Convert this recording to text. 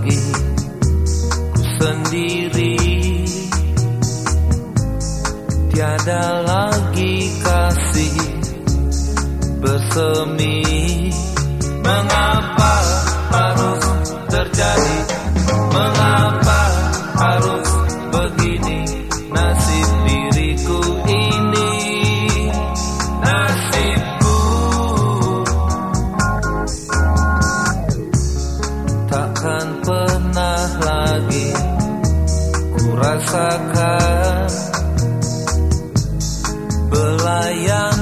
lagi Ku sendiri. Tiada lagi kasih Bersemi. Mengapa harus terjadi? Mengapa harus begini nasib rasakan belayang